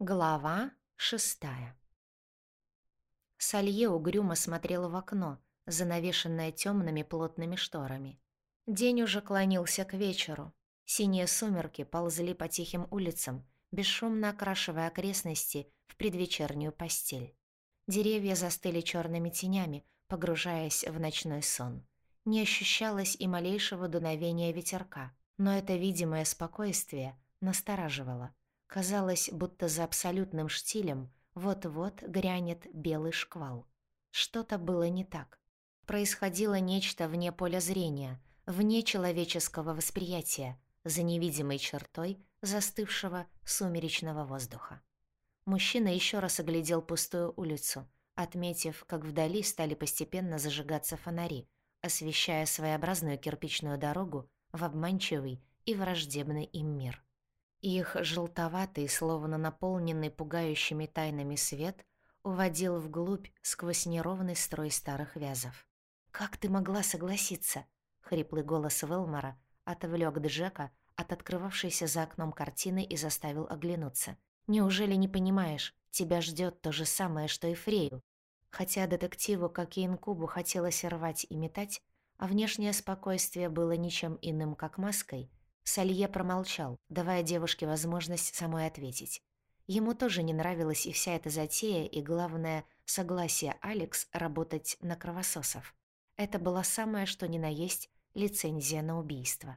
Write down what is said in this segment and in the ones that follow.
Глава шестая Салье угрюмо смотрела в окно, занавешенное темными плотными шторами. День уже клонился к вечеру. Синие сумерки ползли по тихим улицам, бесшумно окрашивая окрестности в предвечернюю постель. Деревья застыли черными тенями, погружаясь в ночной сон. Не ощущалось и малейшего дуновения ветерка, но это видимое спокойствие настораживало. Казалось, будто за абсолютным штилем вот-вот грянет белый шквал. Что-то было не так. Происходило нечто вне поля зрения, вне человеческого восприятия, за невидимой чертой застывшего сумеречного воздуха. Мужчина еще раз оглядел пустую улицу, отметив, как вдали стали постепенно зажигаться фонари, освещая своеобразную кирпичную дорогу в обманчивый и враждебный им мир. Их желтоватый, словно наполненный пугающими тайнами свет, уводил вглубь сквозь неровный строй старых вязов. «Как ты могла согласиться?» — хриплый голос Велмора отвлек Джека от открывавшейся за окном картины и заставил оглянуться. «Неужели не понимаешь, тебя ждет то же самое, что и Фрею?» Хотя детективу, как и инкубу, хотелось рвать и метать, а внешнее спокойствие было ничем иным, как маской — Салье промолчал, давая девушке возможность самой ответить. Ему тоже не нравилась и вся эта затея, и, главное, согласие Алекс работать на кровососов. Это была самое что ни на есть лицензия на убийство.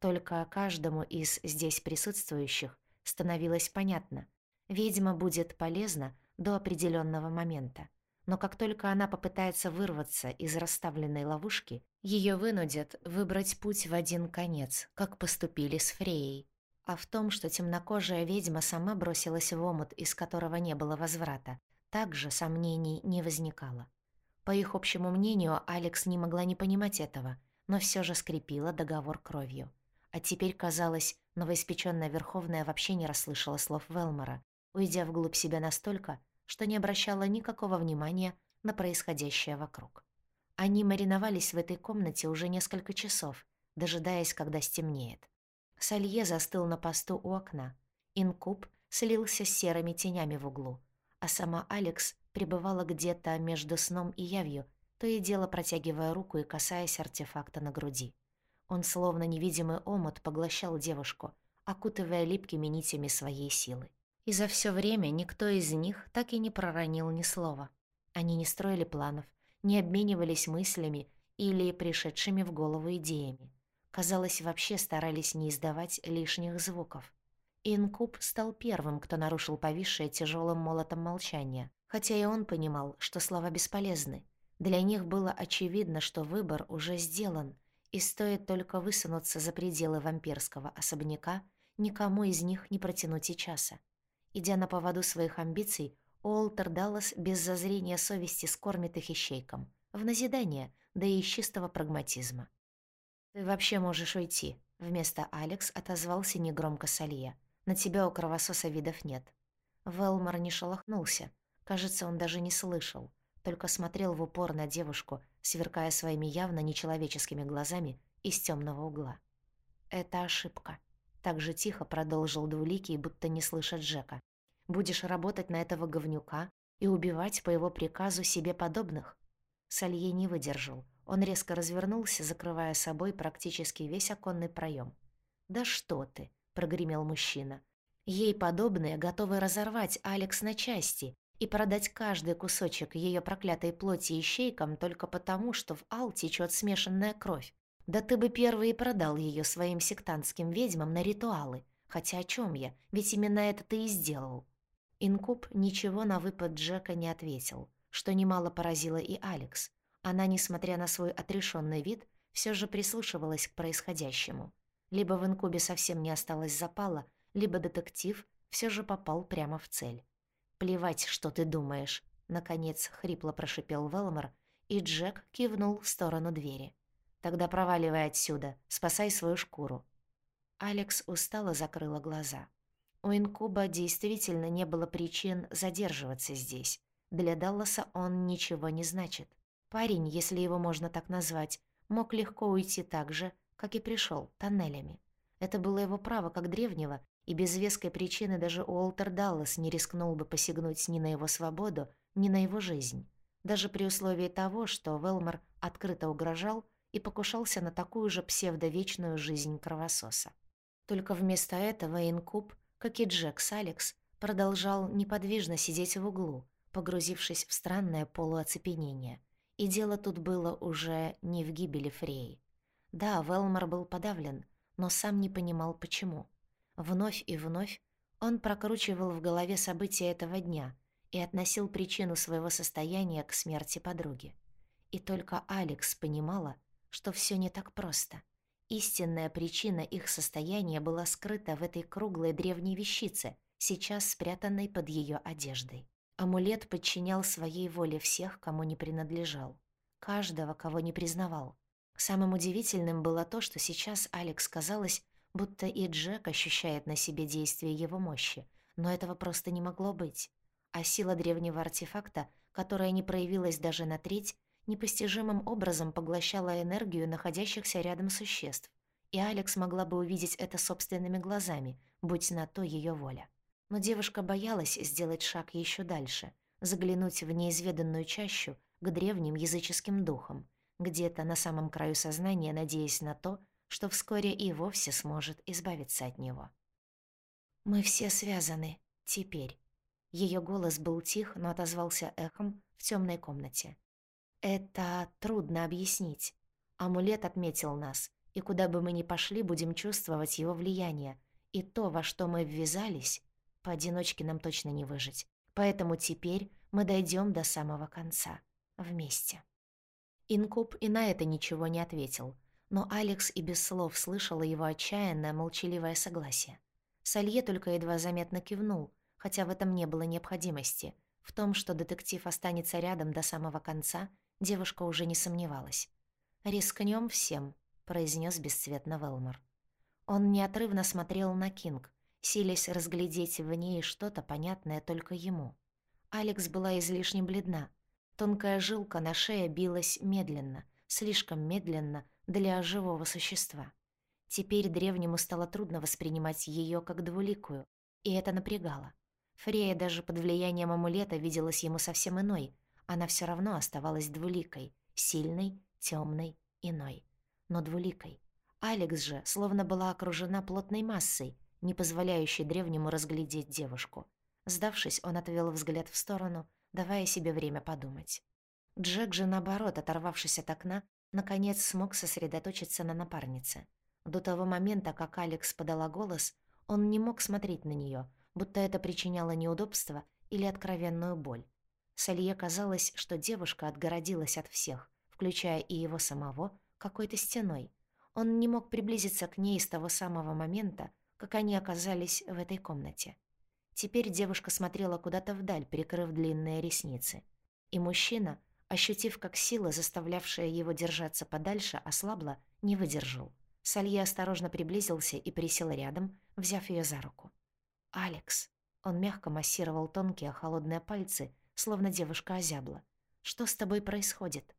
Только каждому из здесь присутствующих становилось понятно, ведьма будет полезна до определенного момента но как только она попытается вырваться из расставленной ловушки, ее вынудят выбрать путь в один конец, как поступили с Фреей. А в том, что темнокожая ведьма сама бросилась в омут, из которого не было возврата, также сомнений не возникало. По их общему мнению, Алекс не могла не понимать этого, но все же скрепила договор кровью. А теперь, казалось, новоиспечённая Верховная вообще не расслышала слов Велмора, уйдя вглубь себя настолько, что не обращала никакого внимания на происходящее вокруг. Они мариновались в этой комнате уже несколько часов, дожидаясь, когда стемнеет. Салье застыл на посту у окна. Инкуб слился с серыми тенями в углу, а сама Алекс пребывала где-то между сном и явью, то и дело протягивая руку и касаясь артефакта на груди. Он словно невидимый омут поглощал девушку, окутывая липкими нитями своей силы. И за все время никто из них так и не проронил ни слова. Они не строили планов, не обменивались мыслями или пришедшими в голову идеями. Казалось, вообще старались не издавать лишних звуков. Инкуб стал первым, кто нарушил повисшее тяжелым молотом молчание, хотя и он понимал, что слова бесполезны. Для них было очевидно, что выбор уже сделан, и стоит только высунуться за пределы вампирского особняка, никому из них не протянуть и часа. Идя на поводу своих амбиций, Уолтер Даллас без зазрения совести скормит их ищейкам. В назидание, да и из чистого прагматизма. «Ты вообще можешь уйти», — вместо Алекс отозвался негромко Салье. «На тебя у кровососа видов нет». Велмор не шелохнулся. Кажется, он даже не слышал, только смотрел в упор на девушку, сверкая своими явно нечеловеческими глазами из темного угла. «Это ошибка», так же тихо продолжил Двуликий, будто не слыша Джека. «Будешь работать на этого говнюка и убивать по его приказу себе подобных?» Салье не выдержал. Он резко развернулся, закрывая собой практически весь оконный проем. «Да что ты!» — прогремел мужчина. «Ей подобные готовы разорвать Алекс на части и продать каждый кусочек ее проклятой плоти ищейкам только потому, что в Ал течет смешанная кровь. Да ты бы первый и продал ее своим сектантским ведьмам на ритуалы. Хотя о чем я? Ведь именно это ты и сделал. Инкуб ничего на выпад Джека не ответил, что немало поразило и Алекс. Она, несмотря на свой отрешенный вид, все же прислушивалась к происходящему. Либо в инкубе совсем не осталось запала, либо детектив все же попал прямо в цель. «Плевать, что ты думаешь», — наконец хрипло прошипел Велмор, и Джек кивнул в сторону двери. Тогда проваливай отсюда, спасай свою шкуру». Алекс устало закрыла глаза. У Инкуба действительно не было причин задерживаться здесь. Для Далласа он ничего не значит. Парень, если его можно так назвать, мог легко уйти так же, как и пришел, тоннелями. Это было его право как древнего и без веской причины даже Уолтер Даллас не рискнул бы посягнуть ни на его свободу, ни на его жизнь, даже при условии того, что Велмор открыто угрожал и покушался на такую же псевдовечную жизнь кровососа. Только вместо этого Инкуб, как и Джек с Алекс, продолжал неподвижно сидеть в углу, погрузившись в странное полуоцепенение. И дело тут было уже не в гибели Фреи. Да, Велмор был подавлен, но сам не понимал, почему. Вновь и вновь он прокручивал в голове события этого дня и относил причину своего состояния к смерти подруги. И только Алекс понимала, что все не так просто. Истинная причина их состояния была скрыта в этой круглой древней вещице, сейчас спрятанной под ее одеждой. Амулет подчинял своей воле всех, кому не принадлежал. Каждого, кого не признавал. Самым удивительным было то, что сейчас Алекс казалось, будто и Джек ощущает на себе действие его мощи, но этого просто не могло быть. А сила древнего артефакта, которая не проявилась даже на треть, непостижимым образом поглощала энергию находящихся рядом существ, и Алекс могла бы увидеть это собственными глазами, будь на то ее воля. Но девушка боялась сделать шаг еще дальше, заглянуть в неизведанную чащу к древним языческим духам, где-то на самом краю сознания надеясь на то, что вскоре и вовсе сможет избавиться от него. «Мы все связаны. Теперь». Ее голос был тих, но отозвался эхом в темной комнате. «Это трудно объяснить. Амулет отметил нас, и куда бы мы ни пошли, будем чувствовать его влияние. И то, во что мы ввязались, поодиночке нам точно не выжить. Поэтому теперь мы дойдем до самого конца. Вместе». Инкуб и на это ничего не ответил, но Алекс и без слов слышала его отчаянное, молчаливое согласие. Салье только едва заметно кивнул, хотя в этом не было необходимости. В том, что детектив останется рядом до самого конца, девушка уже не сомневалась. «Рискнём всем», — произнес бесцветно Велмор. Он неотрывно смотрел на Кинг, силясь разглядеть в ней что-то понятное только ему. Алекс была излишне бледна. Тонкая жилка на шее билась медленно, слишком медленно, для живого существа. Теперь древнему стало трудно воспринимать ее как двуликую, и это напрягало. Фрея даже под влиянием амулета виделась ему совсем иной, она все равно оставалась двуликой, сильной, темной, иной. Но двуликой. Алекс же словно была окружена плотной массой, не позволяющей древнему разглядеть девушку. Сдавшись, он отвел взгляд в сторону, давая себе время подумать. Джек же, наоборот, оторвавшись от окна, наконец смог сосредоточиться на напарнице. До того момента, как Алекс подала голос, он не мог смотреть на нее, будто это причиняло неудобство или откровенную боль. Салье казалось, что девушка отгородилась от всех, включая и его самого, какой-то стеной. Он не мог приблизиться к ней с того самого момента, как они оказались в этой комнате. Теперь девушка смотрела куда-то вдаль, прикрыв длинные ресницы. И мужчина, ощутив, как сила, заставлявшая его держаться подальше, ослабла, не выдержал. Салье осторожно приблизился и присел рядом, взяв ее за руку. «Алекс». Он мягко массировал тонкие холодные пальцы, словно девушка озябла. «Что с тобой происходит?»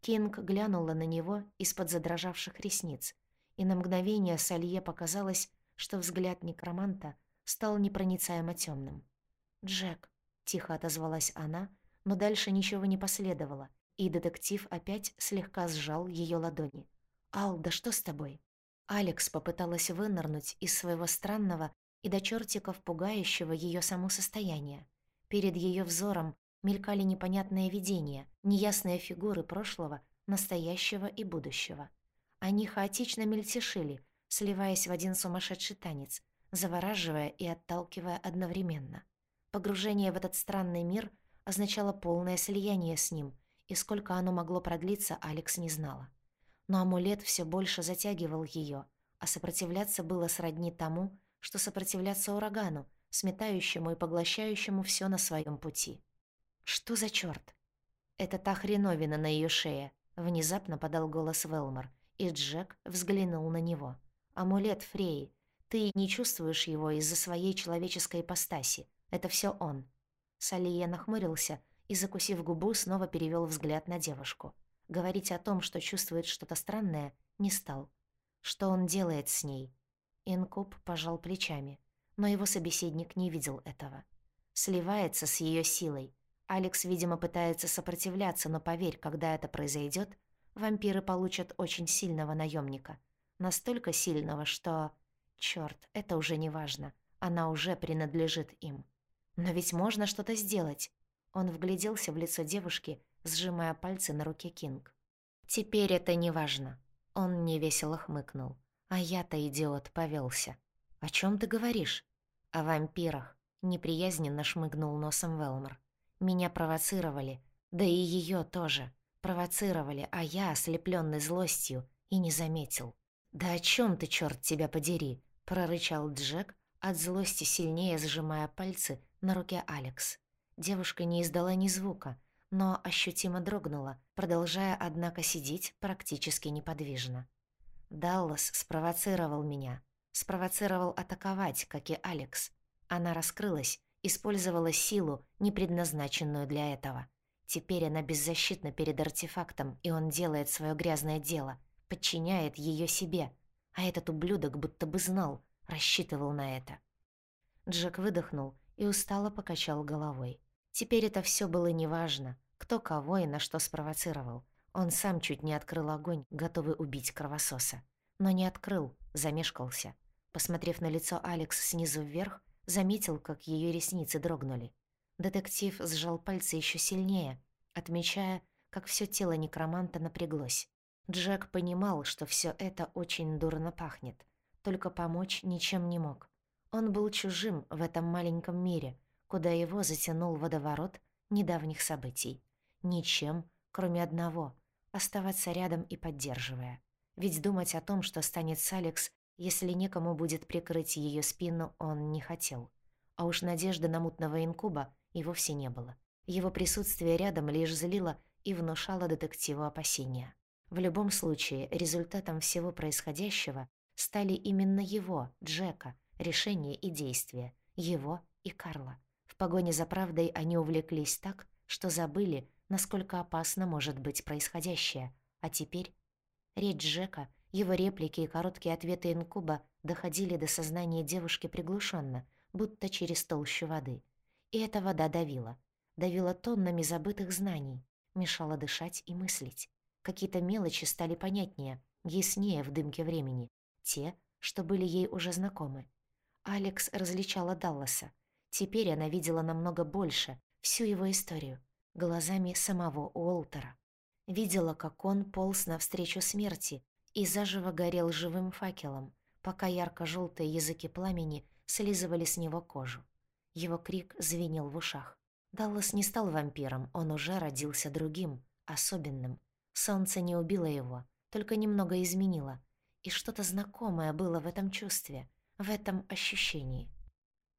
Кинг глянула на него из-под задрожавших ресниц, и на мгновение Салье показалось, что взгляд некроманта стал непроницаемо темным. «Джек», — тихо отозвалась она, — но дальше ничего не последовало, и детектив опять слегка сжал ее ладони. «Ал, да что с тобой?» Алекс попыталась вынырнуть из своего странного и до чертиков пугающего ее само состояния. Перед ее взором мелькали непонятные видения, неясные фигуры прошлого, настоящего и будущего. Они хаотично мельтешили, сливаясь в один сумасшедший танец, завораживая и отталкивая одновременно. Погружение в этот странный мир — означало полное слияние с ним, и сколько оно могло продлиться, Алекс не знала. Но амулет все больше затягивал ее, а сопротивляться было сродни тому, что сопротивляться урагану, сметающему и поглощающему все на своем пути. «Что за черт? «Это та хреновина на ее шее», — внезапно подал голос Велмор, и Джек взглянул на него. «Амулет Фреи. Ты не чувствуешь его из-за своей человеческой ипостаси. Это все он. Салия нахмурился и, закусив губу, снова перевел взгляд на девушку. Говорить о том, что чувствует что-то странное, не стал. Что он делает с ней? Инкуб пожал плечами. Но его собеседник не видел этого. Сливается с ее силой. Алекс, видимо, пытается сопротивляться, но поверь, когда это произойдет, вампиры получат очень сильного наемника. Настолько сильного, что... Чёрт, это уже не важно. Она уже принадлежит им. Но ведь можно что-то сделать. Он вгляделся в лицо девушки, сжимая пальцы на руке Кинг. Теперь это не важно. Он невесело хмыкнул. А я-то, идиот, повелся. «О чем ты говоришь?» «О вампирах», — неприязненно шмыгнул носом Велмор. «Меня провоцировали, да и ее тоже. Провоцировали, а я, ослепленный злостью, и не заметил». «Да о чем ты, черт тебя подери?» — прорычал Джек, от злости сильнее сжимая пальцы на руке Алекс. Девушка не издала ни звука, но ощутимо дрогнула, продолжая, однако, сидеть практически неподвижно. Даллас спровоцировал меня. Спровоцировал атаковать, как и Алекс. Она раскрылась, использовала силу, не предназначенную для этого. Теперь она беззащитна перед артефактом, и он делает свое грязное дело, подчиняет ее себе. А этот ублюдок будто бы знал, рассчитывал на это. Джек выдохнул и устало покачал головой. Теперь это все было неважно, кто кого и на что спровоцировал. Он сам чуть не открыл огонь, готовый убить кровососа. Но не открыл, замешкался. Посмотрев на лицо Алекс снизу вверх, заметил, как ее ресницы дрогнули. Детектив сжал пальцы еще сильнее, отмечая, как все тело некроманта напряглось. Джек понимал, что все это очень дурно пахнет, только помочь ничем не мог. Он был чужим в этом маленьком мире, куда его затянул водоворот недавних событий. Ничем, кроме одного — оставаться рядом и поддерживая. Ведь думать о том, что станет с Алекс, если некому будет прикрыть ее спину, он не хотел. А уж надежды на мутного инкуба и вовсе не было. Его присутствие рядом лишь злило и внушало детективу опасения. В любом случае, результатом всего происходящего стали именно его, Джека, решение и действия, его и Карла. В погоне за правдой они увлеклись так, что забыли, насколько опасно может быть происходящее. А теперь речь Джека, его реплики и короткие ответы инкуба доходили до сознания девушки приглушенно, будто через толщу воды. И эта вода давила. Давила тоннами забытых знаний, мешала дышать и мыслить. Какие-то мелочи стали понятнее, яснее в дымке времени. Те, что были ей уже знакомы. Алекс различала Далласа. Теперь она видела намного больше, всю его историю, глазами самого Уолтера. Видела, как он полз навстречу смерти и заживо горел живым факелом, пока ярко желтые языки пламени слизывали с него кожу. Его крик звенел в ушах. Даллас не стал вампиром, он уже родился другим, особенным, Солнце не убило его, только немного изменило. И что-то знакомое было в этом чувстве, в этом ощущении.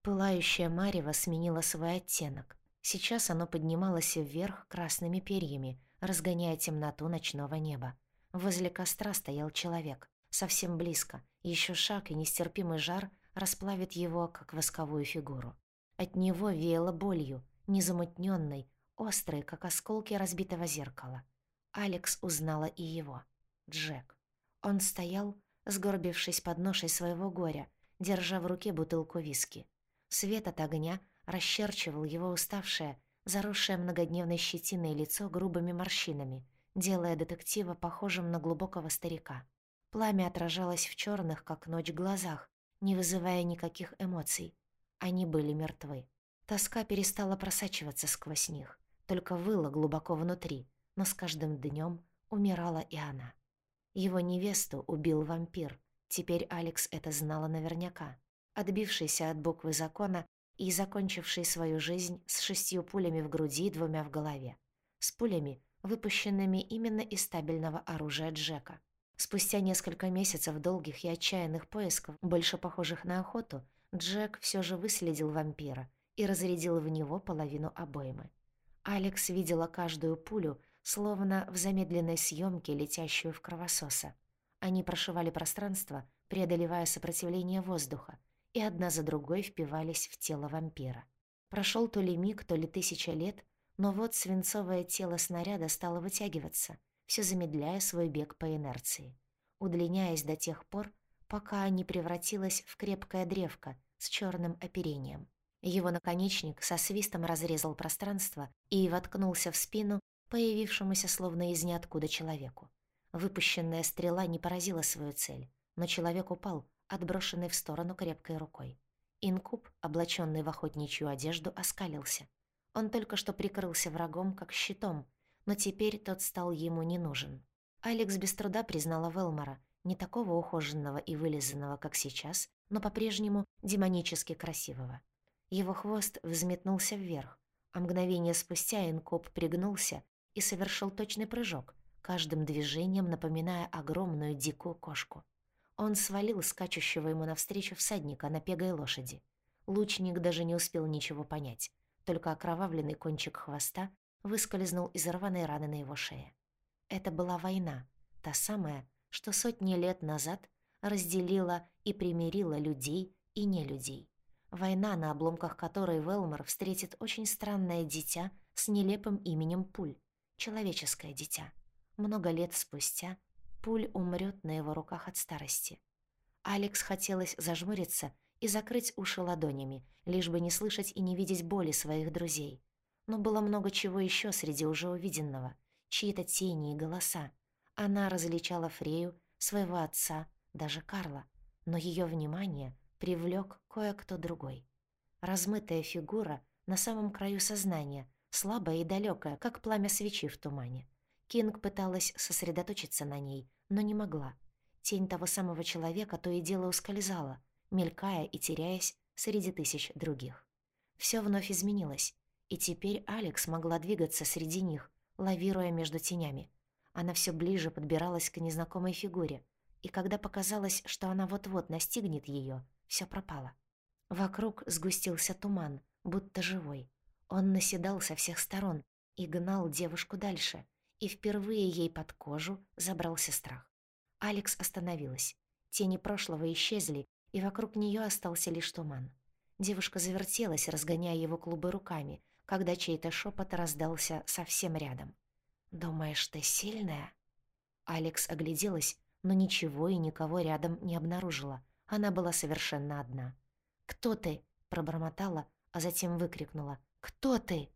Пылающее марево сменило свой оттенок. Сейчас оно поднималось вверх красными перьями, разгоняя темноту ночного неба. Возле костра стоял человек, совсем близко. Еще шаг и нестерпимый жар расплавит его, как восковую фигуру. От него веяло болью, незамутненной, острой, как осколки разбитого зеркала. Алекс узнала и его. Джек. Он стоял, сгорбившись под ношей своего горя, держа в руке бутылку виски. Свет от огня расчерчивал его уставшее, заросшее многодневной щетиной лицо грубыми морщинами, делая детектива похожим на глубокого старика. Пламя отражалось в черных, как ночь, глазах, не вызывая никаких эмоций. Они были мертвы. Тоска перестала просачиваться сквозь них, только выла глубоко внутри, но с каждым днем умирала и она. Его невесту убил вампир. Теперь Алекс это знала наверняка. Отбившийся от буквы закона и закончивший свою жизнь с шестью пулями в груди и двумя в голове. С пулями, выпущенными именно из стабильного оружия Джека. Спустя несколько месяцев долгих и отчаянных поисков, больше похожих на охоту, Джек все же выследил вампира и разрядил в него половину обоймы. Алекс видела каждую пулю, словно в замедленной съемке, летящую в кровососа. Они прошивали пространство, преодолевая сопротивление воздуха, и одна за другой впивались в тело вампира. Прошел то ли миг, то ли тысяча лет, но вот свинцовое тело снаряда стало вытягиваться, все замедляя свой бег по инерции, удлиняясь до тех пор, пока не превратилась в крепкое древко, с черным оперением. Его наконечник со свистом разрезал пространство и воткнулся в спину появившемуся словно из ниоткуда человеку. Выпущенная стрела не поразила свою цель, но человек упал, отброшенный в сторону крепкой рукой. Инкуб, облаченный в охотничью одежду, оскалился. Он только что прикрылся врагом, как щитом, но теперь тот стал ему не нужен. Алекс без труда признала Велмора, не такого ухоженного и вылизанного, как сейчас, но по-прежнему демонически красивого. Его хвост взметнулся вверх, а мгновение спустя инкуб пригнулся и совершил точный прыжок, каждым движением напоминая огромную дикую кошку. Он свалил скачущего ему навстречу всадника на пегой лошади. Лучник даже не успел ничего понять, только окровавленный кончик хвоста выскользнул из рваной раны на его шее. Это была война, та самая, что сотни лет назад разделила и примирила людей и не людей. Война, на обломках которой Велмор встретит очень странное дитя с нелепым именем Пуль. Человеческое дитя. Много лет спустя Пуль умрет на его руках от старости. Алекс хотелось зажмуриться и закрыть уши ладонями, лишь бы не слышать и не видеть боли своих друзей. Но было много чего еще среди уже увиденного. Чьи-то тени и голоса. Она различала Фрею, своего отца, даже Карла. Но ее внимание привлек кое-кто другой. Размытая фигура на самом краю сознания, слабая и далекая, как пламя свечи в тумане. Кинг пыталась сосредоточиться на ней, но не могла. Тень того самого человека то и дело ускользала, мелькая и теряясь среди тысяч других. Все вновь изменилось, и теперь Алекс могла двигаться среди них, лавируя между тенями. Она все ближе подбиралась к незнакомой фигуре, и когда показалось, что она вот-вот настигнет ее, все пропало. Вокруг сгустился туман, будто живой. Он наседал со всех сторон и гнал девушку дальше, и впервые ей под кожу забрался страх. Алекс остановилась. Тени прошлого исчезли, и вокруг нее остался лишь туман. Девушка завертелась, разгоняя его клубы руками, когда чей-то шепот раздался совсем рядом. «Думаешь, ты сильная?» Алекс огляделась, но ничего и никого рядом не обнаружила. Она была совершенно одна. «Кто ты?» — пробормотала, а затем выкрикнула. «Кто ты?»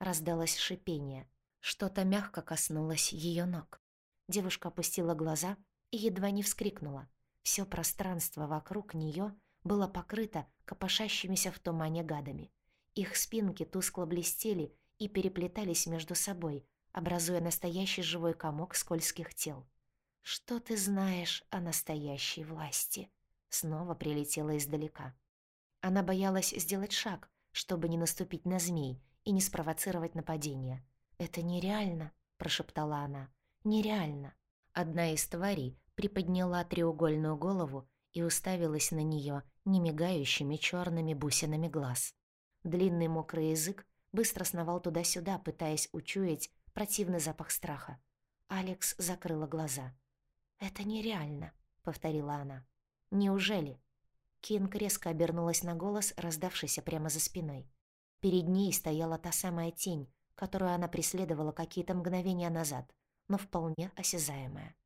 Раздалось шипение. Что-то мягко коснулось ее ног. Девушка опустила глаза и едва не вскрикнула. Все пространство вокруг нее было покрыто копошащимися в тумане гадами. Их спинки тускло блестели и переплетались между собой, образуя настоящий живой комок скользких тел. «Что ты знаешь о настоящей власти?» Снова прилетела издалека. Она боялась сделать шаг, чтобы не наступить на змей и не спровоцировать нападение. «Это нереально», — прошептала она. «Нереально». Одна из тварей приподняла треугольную голову и уставилась на нее немигающими черными бусинами глаз. Длинный мокрый язык быстро сновал туда-сюда, пытаясь учуять противный запах страха. Алекс закрыла глаза. «Это нереально», — повторила она. «Неужели?» Кинг резко обернулась на голос, раздавшийся прямо за спиной. Перед ней стояла та самая тень, которую она преследовала какие-то мгновения назад, но вполне осязаемая.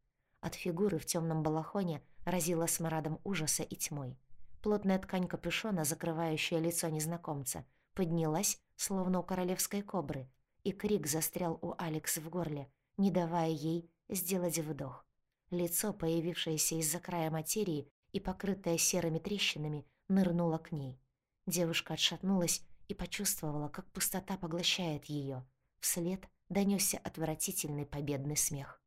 От фигуры в темном балахоне разила смрадом ужаса и тьмой. Плотная ткань капюшона, закрывающая лицо незнакомца, поднялась, словно у королевской кобры, и крик застрял у Алекс в горле, не давая ей сделать вдох. Лицо, появившееся из-за края материи и покрытое серыми трещинами, нырнуло к ней. Девушка отшатнулась и почувствовала, как пустота поглощает ее. Вслед донесся отвратительный победный смех.